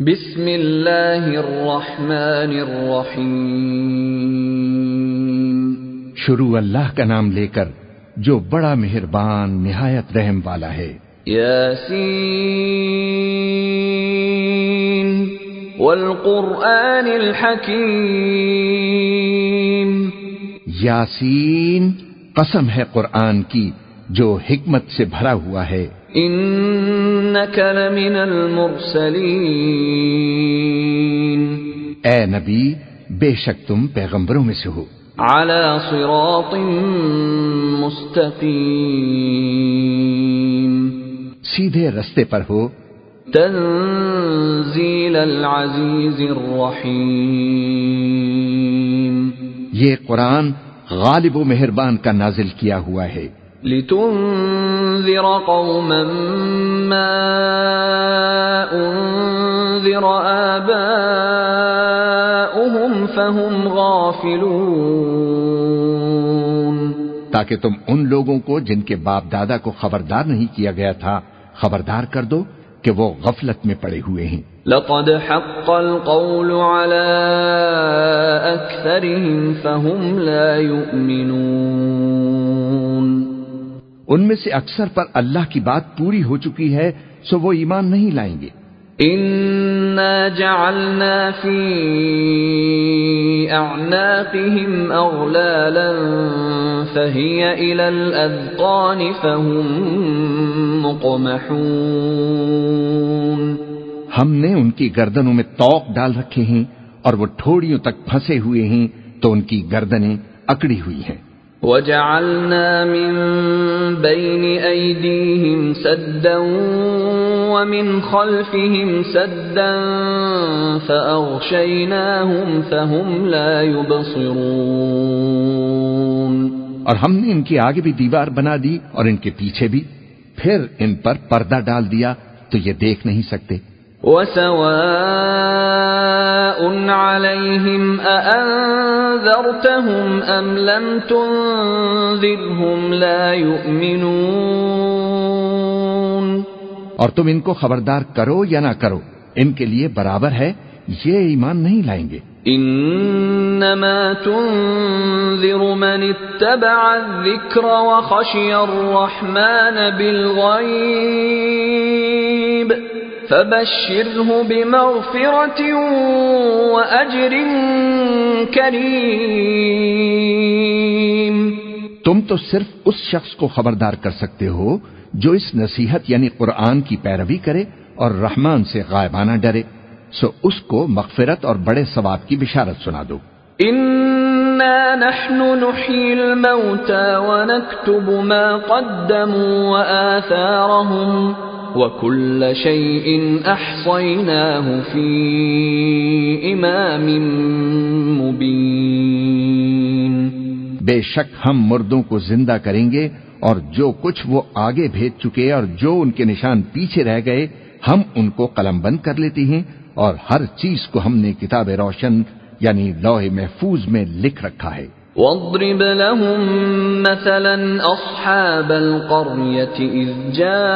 بسم اللہ الرحمن الرحیم شروع اللہ کا نام لے کر جو بڑا مہربان نہایت رحم والا ہے۔ یاسین والقرآن الحکیم یاسین قسم ہے قرآن کی جو حکمت سے بھرا ہوا ہے۔ انك لمن المرسلين. اے نبی بے شک تم پیغمبروں میں سے ہو۔ على صراط مستقيم. سیدھے رستے پر ہو۔ تنزيل العزيز الرحيم. یہ قرآن غالب و مہربان کا نازل کیا ہوا ہے۔ لتنذر قوما ما انذر آباؤهم فهم غافلون تاکہ تم ان لوگوں کو جن کے باپ دادا کو خبردار نہیں کیا گیا تھا خبردار کر دو کہ وہ غفلت میں پڑے ہوئے ہیں۔ لقد حق القول على اكثرهم فهم لا يؤمنون ان میں سے اکثر پر اللہ کی بات پوری ہو چکی ہے سو وہ ایمان نہیں لائیں گے۔ انا جعلنا في اعناقهم اغلالا فهي الى الاذقان فهم مقمحون۔ ہم نے ان کی گردنوں میں توق ڈال رکھے ہیں اور وہ ٹھوڑیوں تک پھنسے ہوئے ہیں تو ان کی گردنیں اکڑی ہوئی ہیں۔ وجعلنا من بين أيديهم سدا ومن خلفهم سدا فأغشيناهم فهم لا يبصرون. اور ہم نے ان کے آگے بھی دیوار بنا دی اور ان کے پیچھے بھی، پھر ان پر پردہ ڈال دیا تو یہ دیکھ نہیں سکتے۔ وسواء عليهم أأنذرتهم أم لم تنذرهم لا يؤمنون اور تم ان کو خبردار کرو یا نہ کرو ان کے لیے برابر ہے یہ ایمان نہیں لائیں گے۔ انما تنذر من اتبع الذكر وخشي الرحمن بالغيب۔ فبشره بمغفرة وأجر كريم. تم تو صرف اس شخص کو خبردار کر سکتے ہو جو اس نصیحت یعنی قرآن کی پیروی کرے اور رحمان سے غائبانہ ڈرے سو اس کو مغفرت اور بڑے ثواب کی بشارت سنا دو۔ نحن نحيي الموتى ونكتب ما قدموا وآثارهم وكل شيء أحصيناه في إمام مبين بے شک ہم مردوں کو زندہ کریں گے اور جو کچھ وہ آگے بھیج چکے اور جو ان کے نشان پیچھے رہ گئے، ہم ان کو قلم بند کر لیتے ہیں اور ہر چیز کو ہم نے کتاب روشن یعنی لوح محفوظ میں لکھ رکھا ہے۔ واضرب لهم مثلا أصحاب القرية إذ جاءها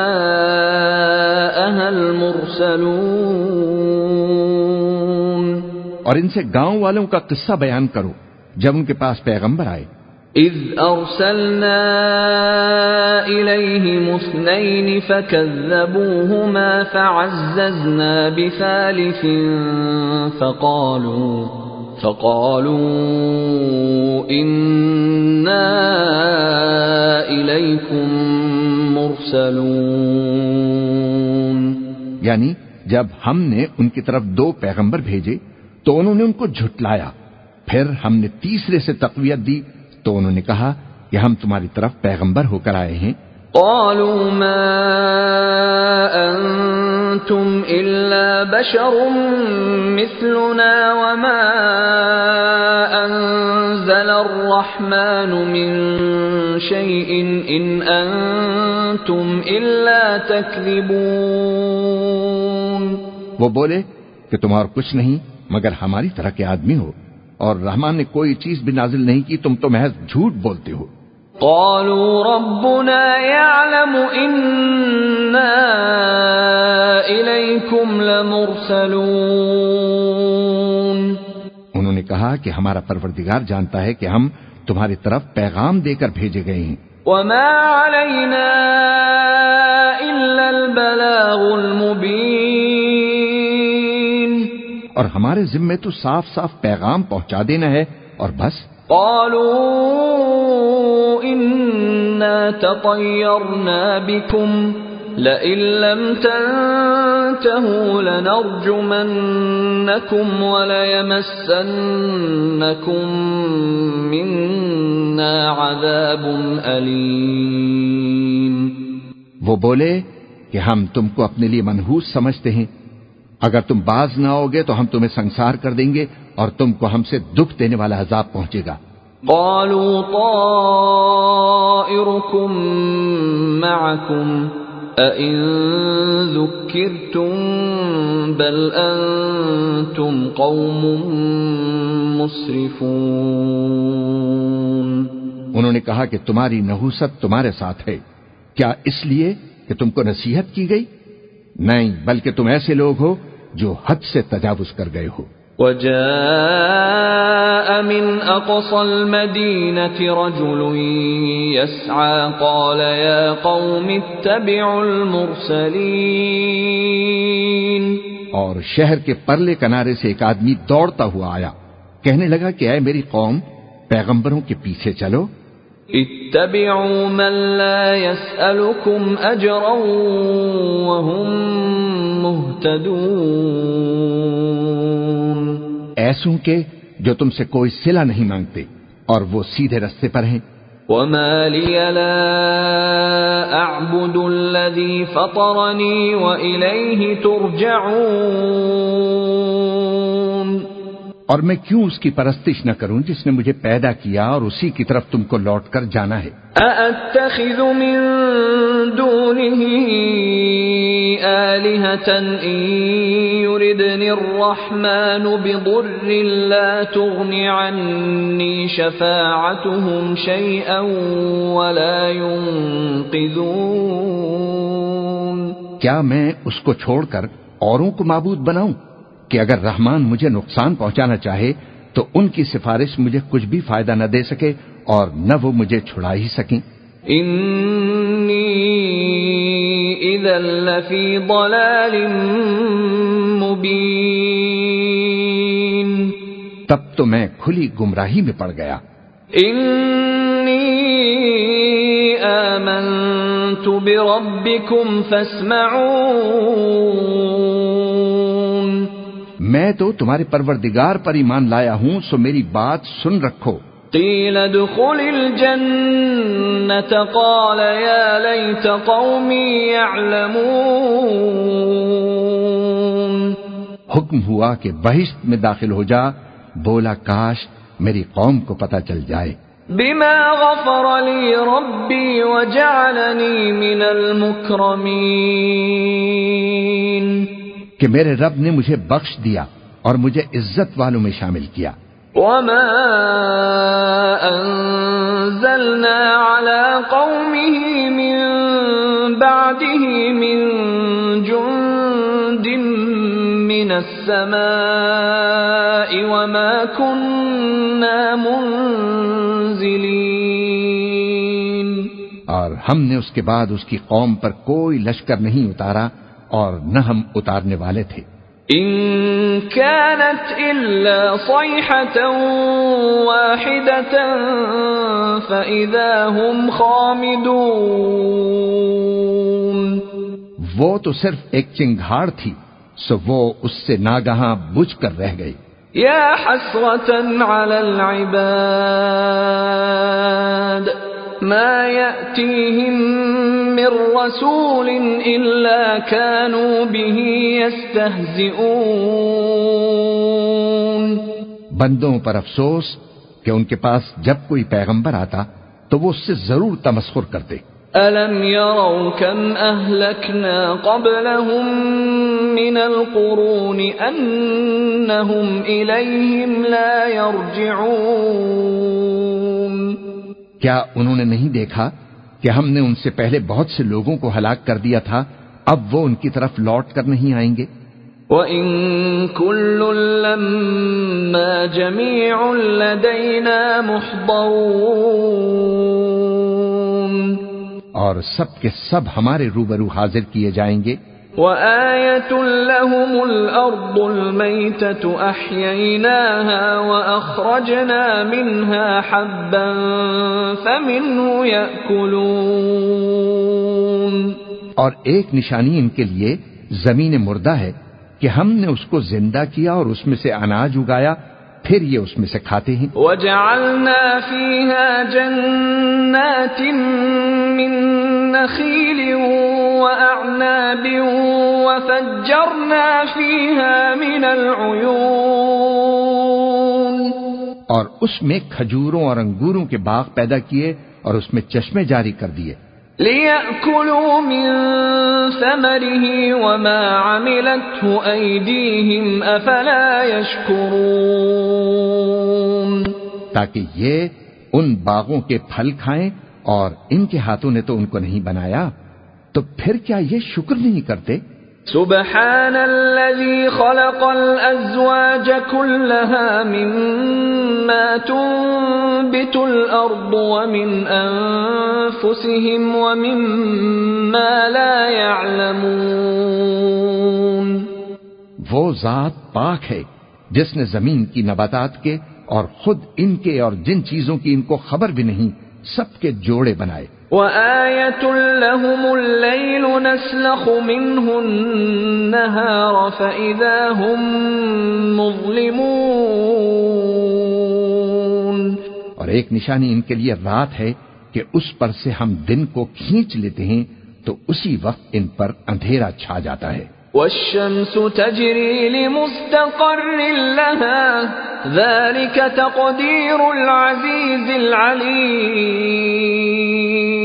المرسلون. اور ان سے گاؤں والوں کا قصہ بیان کرو جب ان کے پاس پیغمبر آئے۔ إذ أرسلنا إليهم اثنين فكذبوهما فعززنا بثالث فقالوا فقالوا إنا إليكم مرسلون یعنی جب ہم نے ان کی طرف دو پیغمبر بھیجے تو انہوں نے ان کو جھٹلایا۔ پھر ہم نے تیسرے سے تقویت دی تو انہوں نے کہا کہ ہم تمہاری طرف پیغمبر ہو کر آئے ہیں۔ قالوا ما أنتم إلا بشر مثلنا وما أنزل الرحمن من شيء إن أنتم إلا تكذبون وہ بولے کہ تم اور کچھ نہیں، مگر ہماری طرح کے آدمی ہو، اور رحمان نے کوئی چیز بھی نازل نہیں کی، تم تو محض جھوٹ بولتے ہو۔ قالوا ربنا يعلم إنا إليكم لمرسلون. انہوں نے کہا کہ ہمارا پروردگار جانتا ہے کہ ہم تمہاری طرف پیغام دے کر بھیجے گئے ہیں۔ وما علينا إلا البلاغ المبين. اور ہمارے ذمے تو صاف صاف پیغام پہنچا دینا ہے اور بس قالوا إنا تطيرنا بكم لئن لم تنتهوا لنرجمنكم وليمسنكم منا عذاب أليم وہ بولے کہ ہم تم کو اپنے لیے منحوس سمجھتے ہیں۔ اگر تم باز نہ ہوگے تو ہم تمہیں سنسار کر دیں گے۔ اور تم کو ہم سے دکھ دینے والا عذاب پہنچے گا۔ قالوا طائركم معكم أئن ذكرتم بل أنتم قوم مسرفون۔ انہوں نے کہا کہ تمہاری نحوست تمہارے ساتھ ہے۔ کیا اس لیے کہ تم کو نصیحت کی گئی؟ نہیں بلکہ تم ایسے لوگ ہو جو حد سے تجاوز کر گئے ہو۔ وجاء من أقصى المدينة رجل يسعى قال يا قوم اتبعوا المرسلين. اور شہر کے پرلے کنارے سے ایک آدمی دوڑتا ہوا آیا کہنے لگا کہ اے میری قوم پیغمبروں کے پیچھے چلو۔ اتبعوا من لا يسألكم أجرا وهم مهتدون. ایسوں کے جو تم سے کوئی سلا نہیں مانگتے اور وہ سیدھے رستے پر ہیں۔ وما لي لا أعبد الذي فطرني وإليه ترجعون اور میں کیوں اس کی پرستش نہ کروں جس نے مجھے پیدا کیا اور اسی کی طرف تم کو لوٹ کر جانا ہے؟ أأتخذ من دونه آلهة إن يردني الرحمن بضر لا تغن عني شفاعتهم شيئا ولا ينقذون کیا میں اس کو چھوڑ کر اوروں کو معبود بناؤں؟ کہ اگر رحمان مجھے نقصان پہنچانا چاہے تو ان کی سفارش مجھے کچھ بھی فائدہ نہ دے سکے اور نہ وہ مجھے چھڑا ہی سکیں۔ إذا لفي ضلال مبين تب تو میں کھلی گمراہی میں پڑ گیا۔ إني آمنت بربكم فاسمعون میں تو تمہارے پروردگار پر ایمان لایا ہوں سو میری بات سن رکھو۔ قيل ادخل الجنة قال يا ليت قومي يعلمون حکم ہوا کہ بہشت میں داخل ہو جا بولا کاش میری قوم کو پتہ چل جائے۔ بما غفر لي ربي وجعلني من المكرمين کہ میرے رب نے مجھے بخش دیا اور مجھے عزت والوں میں شامل کیا۔ وما أنزلنا على قومه من بعده من جند من السماء وما كنا منزلين۔ اور ہم نے اس کے بعد اس کی قوم پر کوئی لشکر نہیں اتارا۔ اور نہ ہم اتارنے والے تھے۔ إن كانت إلا صيحة واحدة فإذا هم خامدون. وہ تو صرف ایک چنگھاڑ تھی سو وہ اس سے ناگہاں بجھ کر رہ گئی يا حسرة على العباد ما يأتيهم من رسول إلا كانوا به يستهزئون. بندوں پر افسوس کہ ان کے پاس جب کوئی پیغمبر آتا تو وہ اس سے ضرور تمسخر کرتے۔ ألم يروا كم أهلكنا قبلهم من القرون أنهم إليهم لا يرجعون. کیا انہوں نے نہیں دیکھا کہ ہم نے ان سے پہلے بہت سے لوگوں کو ہلاک کر دیا تھا اب وہ ان کی طرف لوٹ کر نہیں آئیں گے۔ وَإِن كُلٌّ لَمَّا جَمِيعٌ لَدَيْنَا مُحْضَرُونَ۔ اور سب کے سب ہمارے روبرو حاضر کیے جائیں گے۔ وَآيَةٌ لَهُمُ الْأَرْضُ الْمَيْتَةُ أَحْيَيْنَاهَا وَأَخْرَجْنَا مِنْهَا حَبًّا فَمِنْهُ يَأْكُلُونَ. اور ایک نشانی ان کے لیے زمین مردہ ہے کہ ہم نے اس کو زندہ کیا اور اس میں سے اناج اگایا پھر یہ اس میں سے کھاتے ہیں۔ وَجَعَلْنَا فِيهَا جَنَّاتٍ مِّن نَخِيلٍ وَأَعْنَابٍ وَفَجَّرْنَا فِيهَا مِنَ الْعُيُونِ. اور اس میں کھجوروں اور انگوروں کے باغ پیدا کیے اور اس میں چشمے جاری کر دیے۔ لِيَأْكُلُوا مِن ثَمَرِهِ وَمَا عَمِلَتْهُ أَيْدِيهِمْ أَفَلَا يَشْكُرُونَ. تاکہ یہ ان باغوں کے پھل کھائیں اور ان کے ہاتھوں نے تو ان کو نہیں بنایا۔ تو پھر کیا یہ شکر نہیں کرتے؟ سبحان الذي خلق الأزواج كلها مما تنبت الأرض ومن أنفسهم ومما لا يعلمون. وہ ذات پاک ہے جس نے زمین کی نباتات کے اور خود ان کے اور جن چیزوں کی ان کو خبر بھی نہیں سب کے جوڑے بنائے۔ وَآيَةٌ لَهُمُ اللَّيْلُ نَسْلَخُ مِنْهُ النَّهَارَ فَإِذَا هُمْ مُظْلِمُونَ اور ایک نشانی ان کے لیے رات ہے کہ اس پر سے ہم دن کو کھینچ لیتے ہیں تو اسی وقت ان پر اندھیرا چھا جاتا ہے۔ والشمس تجري لمستقر لها ذلك تقدير العزيز العليم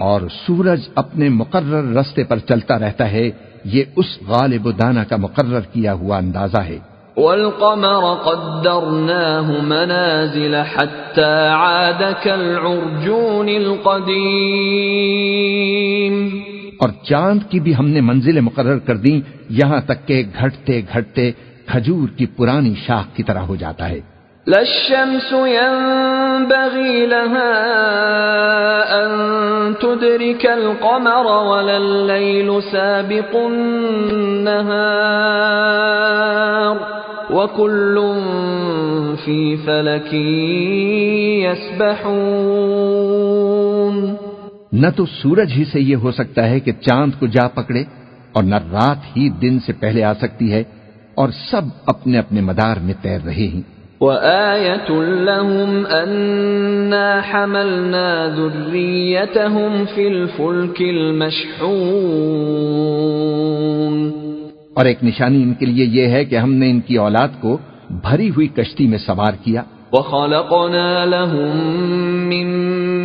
اور سورج اپنے مقرر رستے پر چلتا رہتا ہے یہ اس غالب و دانا کا مقرر کیا ہوا اندازہ ہے۔ والقمر قدرناه منازل حتى عاد كالعرجون القديم۔ اور چاند کی بھی ہم نے منزلیں مقرر کر دی یہاں تک کہ گھٹتے گھٹتے کھجور کی پرانی شاخ کی طرح ہو جاتا ہے۔ للشمس ينبغي لها أن تدرك القمر ولا الليل سابق النهار وكل في فلك يسبحون نہ تو سورج ہی سے یہ ہو سکتا ہے کہ چاند کو جا پکڑے اور نہ رات ہی دن سے پہلے آ سکتی ہے اور سب اپنے اپنے مدار میں تیر رہے ہیں۔ وَآيَةٌ لَهُمْ أَنَّا حَمَلْنَا ذُرِّيَّتَهُمْ فِي الْفُلْكِ الْمَشْحُونَ اور ایک نشانی ان کے لیے یہ ہے کہ ہم نے ان کی اولاد کو بھری ہوئی کشتی میں سوار کیا۔ وَخَلَقْنَا لَهُم مِّن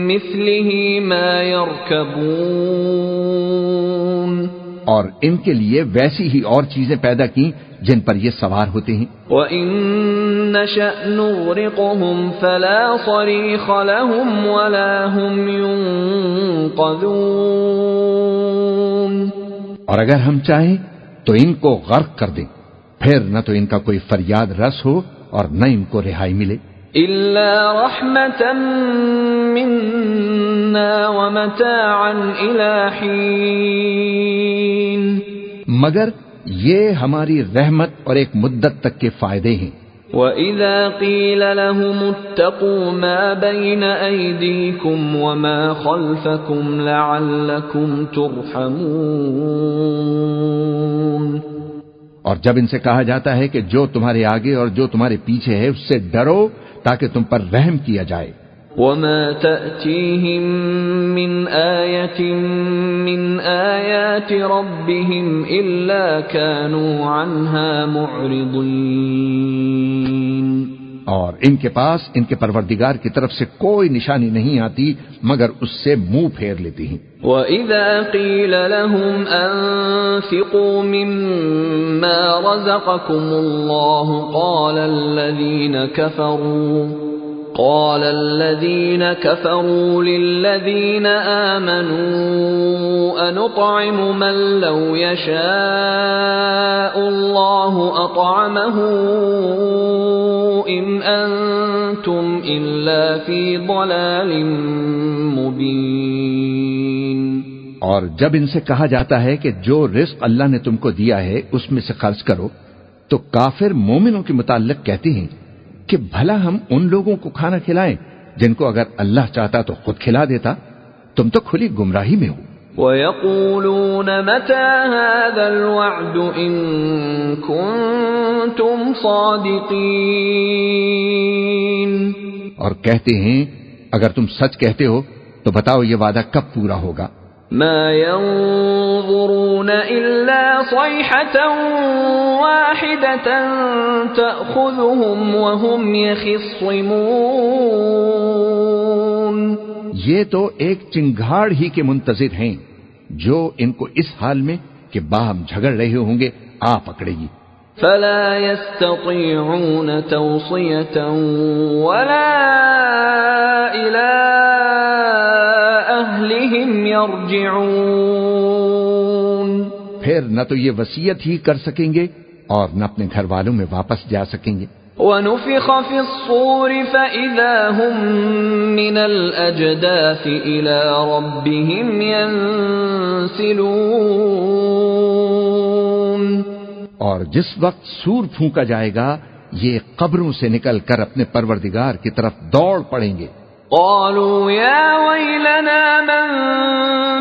مِّثْلِهِ مَا يَرْكَبُونَ۔ اور ان کے لیے ویسی ہی اور چیزیں پیدا کی جن پر یہ سوار ہوتے ہیں۔ وَإِن نَّشَأْ نُغْرِقْهُمْ فَلَا صَرِيخَ لَهُمْ وَلَا هُمْ يُنقَذُونَ۔ اور اگر ہم چاہیں تو ان کو غرق کر دیں۔ پھر نہ تو ان کا کوئی فریاد رس ہو اور نہ ان کو رہائی ملے۔ إِلَّا رَحْمَةً مِّنَّا وَمَتَاعًا إِلَى حِينٍ۔ مگر یہ ہماری رحمت اور ایک مدت تک کے فائدے ہیں۔ وَإِذَا قِيلَ لَهُمُ اتَّقُوا مَا بَيْنَ أَيْدِيكُمْ وَمَا خَلْفَكُمْ لَعَلَّكُمْ تُرْحَمُونَ۔ اور جب ان سے کہا جاتا ہے کہ جو تمہارے آگے اور جو تمہارے پیچھے ہے اس سے ڈرو۔ تاکہ تم پر رحم کیا جائے۔ وَمَا تَأْتِيهِم مِّنْ آيَةٍ مِّنْ آيَاتِ رَبِّهِمْ إِلَّا كَانُوا عَنْهَا مُعْرِضِينَ اور ان کے پاس ان کے پروردگار کی طرف سے کوئی نشانی نہیں آتی، مگر اس سے منہ پھیر لیتی ہیں۔ وَإِذَا قِيلَ لَهُمْ أَنفِقُوا مِمَّا رَزَقَكُمُ اللَّهُ قَالَ الَّذِينَ كَفَرُوا قال الذين كفروا للذين آمنوا أنطعم من لو يشاء الله أطعمه إن أنتم إلا في ضلال مبين. اور جب ان سے کہا جاتا ہے کہ جو رزق اللہ نے تم کو دیا ہے اس میں سے خرچ کرو، تو کافر مومنوں کے متعلق کہتے ہیں کہ بھلا ہم ان لوگوں کو کھانا کھلائیں جن کو اگر اللہ چاہتا تو خود کھلا دیتا تم تو کھلی گمراہی میں ہو۔ وَيَقُولُونَ مَتَى هَذَا الْوَعْدُ إِن كُنتُمْ صَادِقِينَ۔ اور کہتے ہیں اگر تم سچ کہتے ہو تو بتاؤ یہ وعدہ کب پورا ہوگا؟ ما ينظرون إلا صيحة واحدة تأخذهم وهم يخصمون. یہ تو ایک چنگاڑ ہی کے منتظر ہیں جو ان کو اس حال میں کہ باہم جھگڑ رہے ہوں گے آ پکڑے گی۔ فلا يستطيعون توصية ولا إلى أهلهم يرجعون۔ پھر نہ تو یہ وسیعت ہی کر سکیں گے اور نہ اپنے گھر والوں میں واپس جا سکیں گے۔ ونفخ في الصور فإذا هم من الأجداث إلى ربهم ينسلون۔ اور جس وقت سور پھونکا جائے گا یہ قبروں سے نکل کر اپنے پروردگار کی طرف دوڑ پڑیں گے۔ قالوا يا ويلنا من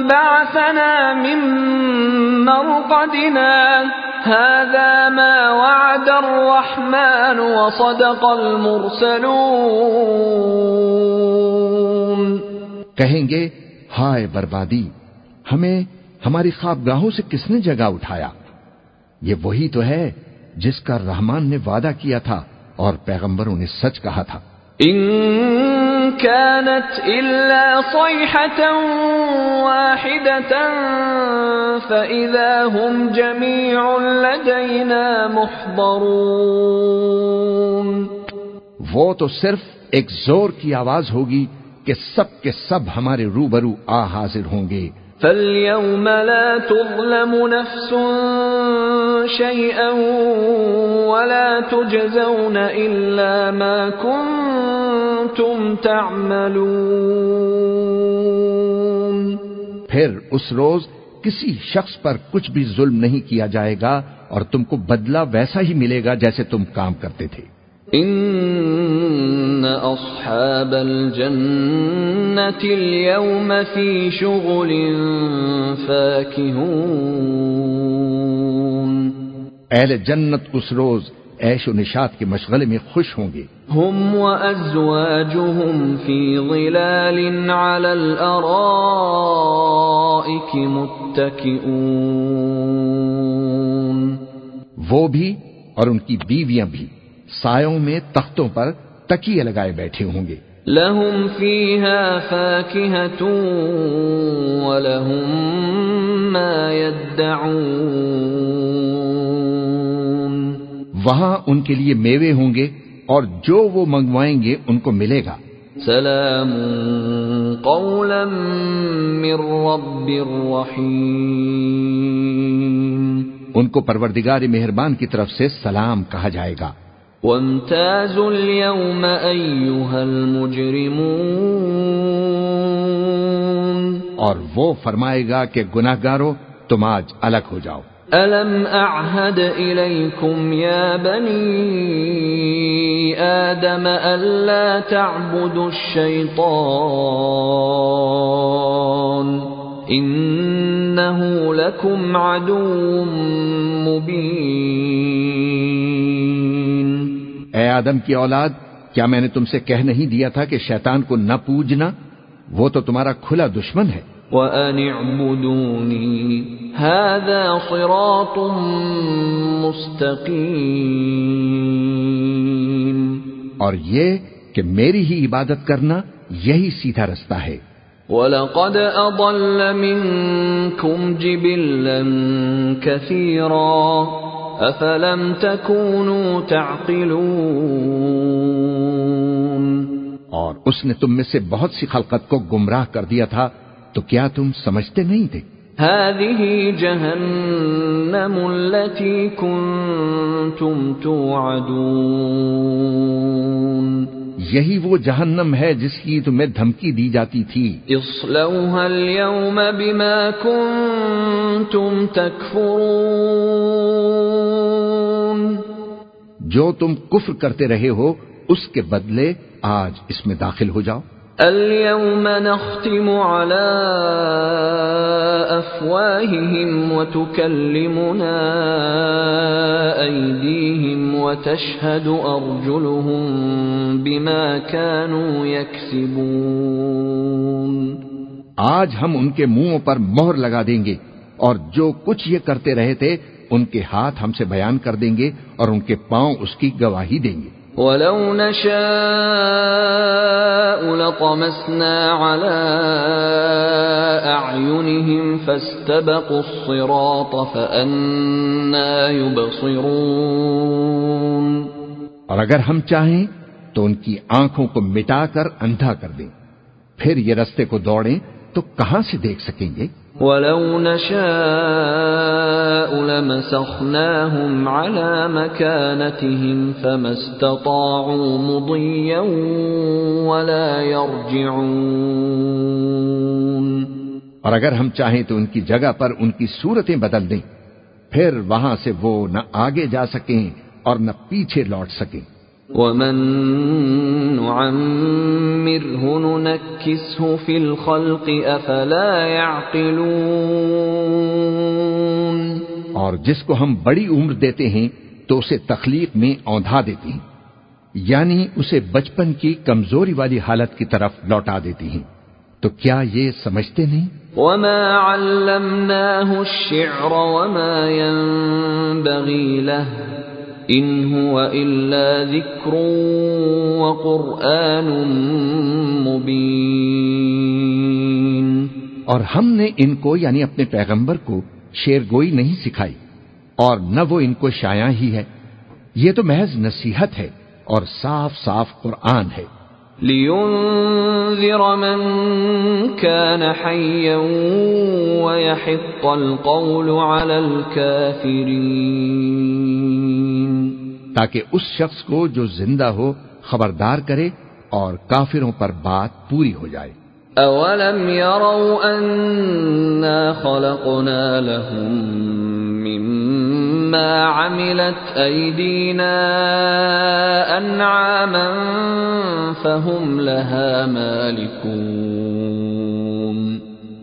بعثنا من مرقدنا هذا ما وعد الرحمن وصدق المرسلون. کہیں گے ہائے بربادی ہمیں ہماری خوابگاہوں سے کس نے جگہ اٹھایا؟ یہ وہی تو ہے جس کا رحمان نے وعدہ کیا تھا اور پیغمبروں نے سچ کہا تھا۔ ان كانت إلا صيحة واحدة، فإذا هم جميع لدينا محضرون. وہ تو صرف ایک زور کی آواز ہوگی کہ سب کے سب ہمارے روبرو آ حاضر ہوں گے۔ فاليوم لا تظلم نفس شيئا ولا تجزون إلا ما كنتم تعملون پھر اس روز کسی شخص پر کچھ بھی ظلم نہیں کیا جائے گا اور تم کو بدلہ ویسا ہی ملے گا جیسے تم کام کرتے تھے۔ ان اصحاب الجنة اليوم في شغل فاكهون. اہل جنت اس روز عیش و نشات کے مشغلے میں خوش ہوں گے۔ هم وازواجهم في ظلال على الارائك متكئون. وہ بھی اور ان کی بیویاں بھی۔ سایوں میں تختوں پر تکیے لگائے بیٹھے ہوں گے۔ لهم فيها فاكهة ولهم ما يدعون۔ وہاں ان کے لیے میوے ہوں گے اور جو وہ منگوائیں گے ان کو ملے گا۔ سلام قولا من رب رحيم ان کو پروردگار مہربان کی طرف سے سلام کہا جائے گا۔ وامتازوا اليوم أيها المجرمون. اور وہ فرمائے گا کہ گناہ گارو تم آج الگ ہو جاؤ۔ ألم أعهد إليكم يا بني آدم ألا تعبدوا الشيطان؟ إنه لكم عدو مبين. اے آدم کی اولاد کیا میں نے تم سے کہہ نہیں دیا تھا کہ شیطان کو نہ پوجنا؟ وہ تو تمہارا کھلا دشمن ہے۔ وَأَنِ هَذَا صِرَاطٌ مُسْتَقِيمٌ۔ اور یہ کہ میری ہی عبادت کرنا یہی سیدھا رستہ ہے۔ وَلَقَدْ أَضَلَّ مِنْكُمْ جِبِلًّا كَثِيرًا۔ أَفَلَمْ تَكُونُوا تَعْقِلُونَ اور اس نے تم میں سے بہت سی خلقت کو گمراہ کر دیا تھا تو کیا تم سمجھتے نہیں تھے؟ هذه جهنم التي كنتم توعدون یہی وہ جہنم ہے جس کی تمہیں دھمکی دی جاتی تھی۔ اصلوها اليوم بما كنتم تكفرون جو تم کفر کرتے رہے ہو اس کے بدلے آج اس میں داخل ہو جاؤ۔ اليوم نختم على افواههم وتكلمنا ايديهم وتشهد ارجلهم بما كانوا يكسبون۔ آج ہم ان کے منہوں پر مہر لگا دیں گے اور جو کچھ یہ کرتے رہے تھے ان کے ہاتھ ہم سے بیان کر دیں گے اور ان کے پاؤں اس کی گواہی دیں گے۔ ولو نشاء لطمسنا على أعينهم فاستبقوا الصراط فأنا يبصرون۔ اور اگر ہم چاہیں تو ان کی آنکھوں کو مٹا کر اندھا کر دیں۔ پھر یہ رستے کو دوڑیں تو کہاں سے دیکھ سکیں گے؟ ولو نشاء لمسخناهم على مكانتهم فما استطاعوا مضيا ولا يرجعون اور اگر ہم چاہیں تو ان کی جگہ پر ان کی صورتیں بدل دیں، پھر وہاں سے وہ نہ آگے جا سکیں اور نہ پیچھے لوٹ سکیں۔ ومن نعمره ننكسه في الخلق افلا يعقلون اور جس کو ہم بڑی عمر دیتے ہیں تو اسے تخلیق میں اوندھا دیتے ہیں یعنی اسے بچپن کی کمزوری والی حالت کی طرف لوٹا دیتی ہیں۔ تو کیا یہ سمجھتے نہیں؟ وما علمناه الشعر وما ينبغي له ان هو الا ذکر وقرآن مبین اور ہم نے ان کو یعنی اپنے پیغمبر کو شیر گوئی نہیں سکھائی اور نہ وہ ان کو شایا ہی ہے۔ یہ تو محض نصیحت ہے اور صاف صاف قرآن ہے۔ لينذر من كان حيا ويحق القول على الكافرين۔ تاکہ اس شخص کو جو زندہ ہو خبردار کرے اور کافروں پر بات پوری ہو جائے۔ اولم يروا انا خلقنا لهم مما عملت ايدينا انعاما فهم لها مالكون۔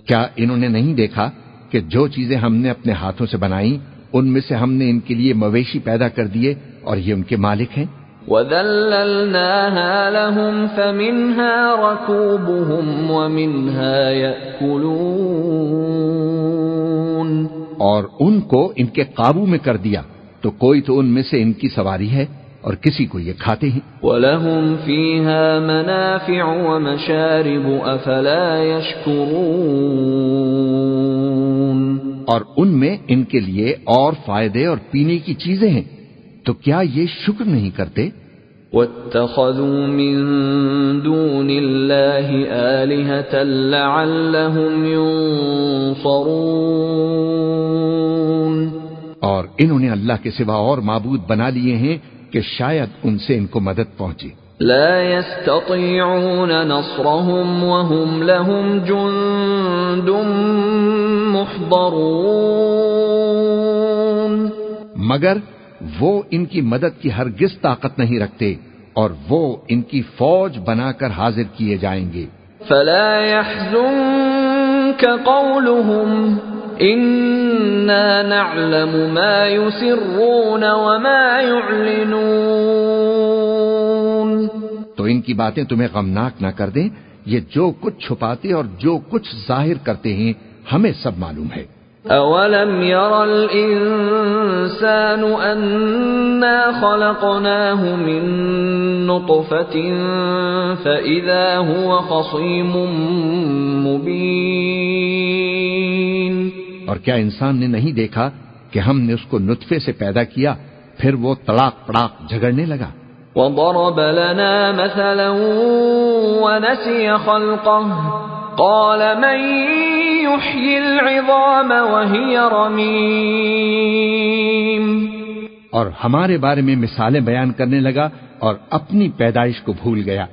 کیا انہوں نے نہیں دیکھا کہ جو چیزیں ہم نے اپنے ہاتھوں سے بنائی ان میں سے ہم نے ان کے لیے مویشی پیدا کر دیے اور یہ ان کے مالک ہیں۔ وَذَلَّلْنَاهَا لَهُمْ فَمِنْهَا رَكُوبُهُمْ وَمِنْهَا يَأْكُلُونَ۔ اور ان کو ان کے قابو میں کر دیا۔ تو کوئی تو ان میں سے ان کی سواری ہے اور کسی کو یہ کھاتے ہیں۔ وَلَهُمْ فِيهَا مَنَافِعُ وَمَشَارِبُ أَفَلَا يَشْكُرُونَ۔ اور ان میں ان کے لیے اور فائدے اور پینے کی چیزیں ہیں تو کیا یہ شکر نہیں کرتے؟ واتخذوا من دون الله آلهة لعلهم ينصرون۔ اور انہوں نے اللہ کے سوا اور معبود بنا لیے ہیں کہ شاید ان سے ان کو مدد پہنچے۔ لا يستطيعون نصرهم وهم لهم جند محضرون۔ مگر وہ ان کی مدد کی ہرگز طاقت نہیں رکھتے اور وہ ان کی فوج بنا کر حاضر کیے جائیں گے۔ فلا يحزنك قولهم إنا نعلم ما يسرون وما يعلنون۔ تو ان کی باتیں تمہیں غمناک نہ کر دیں یہ جو کچھ چھپاتے اور جو کچھ ظاہر کرتے ہیں ہمیں سب معلوم ہے۔ اولم ير الانسان انا خلقناه من نطفه فاذا هو خصيم مبين۔ اور کیا انسان نے نہیں دیکھا کہ ہم نے اس کو نطفے سے پیدا کیا پھر وہ تڑاک پڑاک جھگڑنے لگا؟ وضرب لنا مثلا ونسي خلقه۔ قال من يحيي العظام وهي رميم۔ اور ہمارے بارے میں مثالیں بیان کرنے لگا اور اپنی پیدائش کو بھول گیا۔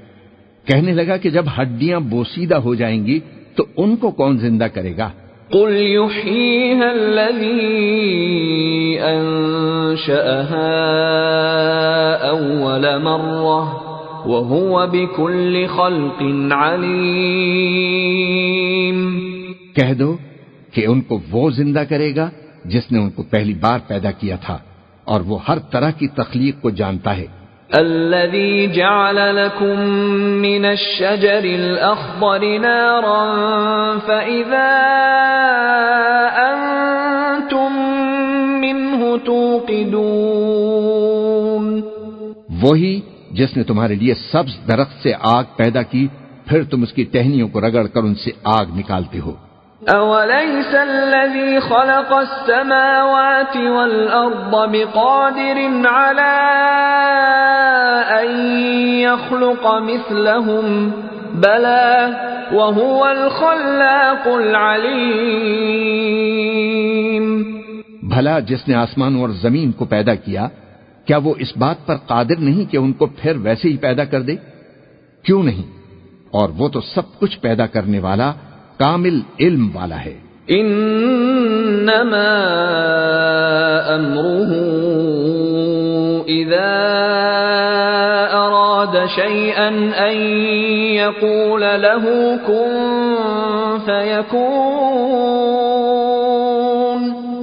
کہنے لگا کہ جب ہڈیاں بوسیدہ ہو جائیں گی تو ان کو کون زندہ کرے گا؟ قل يحييها الذي أنشأها أول مرة وهو بكل خلق عليم۔ کہہ دو کہ ان کو وہ زندہ کرے گا جس نے ان کو پہلی بار پیدا کیا تھا اور وہ ہر طرح کی تخلیق کو جانتا ہے۔ الذي جعل لكم من الشجر الأخضر نارا فإذا أنتم منه توقدون۔ وہی جس نے تمہارے لیے سبز درخت سے آگ پیدا کی پھر تم اس کی ٹہنیوں کو رگڑ کر ان سے آگ نکالتے ہو۔ أوليس الذي خلق السماوات والأرض بقادر على أن يخلق مثلهم بلى وهو الخلاق العليم بھلا جس نے آسمان اور زمین کو پیدا کیا کیا وہ اس بات پر قادر نہیں کہ ان کو پھر ویسے ہی پیدا کر دے؟ کیوں نہیں؟ اور وہ تو سب کچھ پیدا کرنے والا کامل علم والا ہے۔ انما امره اذا اراد شيئا ان يقول له كن فيكون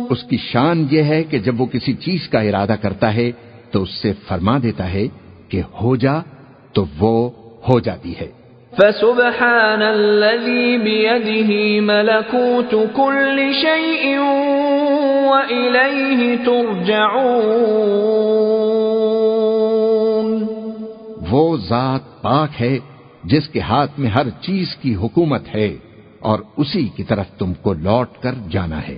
اس کی شان یہ ہے کہ جب وہ کسی چیز کا ارادہ کرتا ہے تو اس سے فرما دیتا ہے کہ ہو جا تو وہ ہو جاتی ہے۔ فسبحان الذي بيده ملكوت كل شيء وإليه ترجعون وہ ذات پاک ہے جس کے ہاتھ میں ہر چیز کی حکومت ہے اور اسی کی طرف تم کو لوٹ کر جانا ہے۔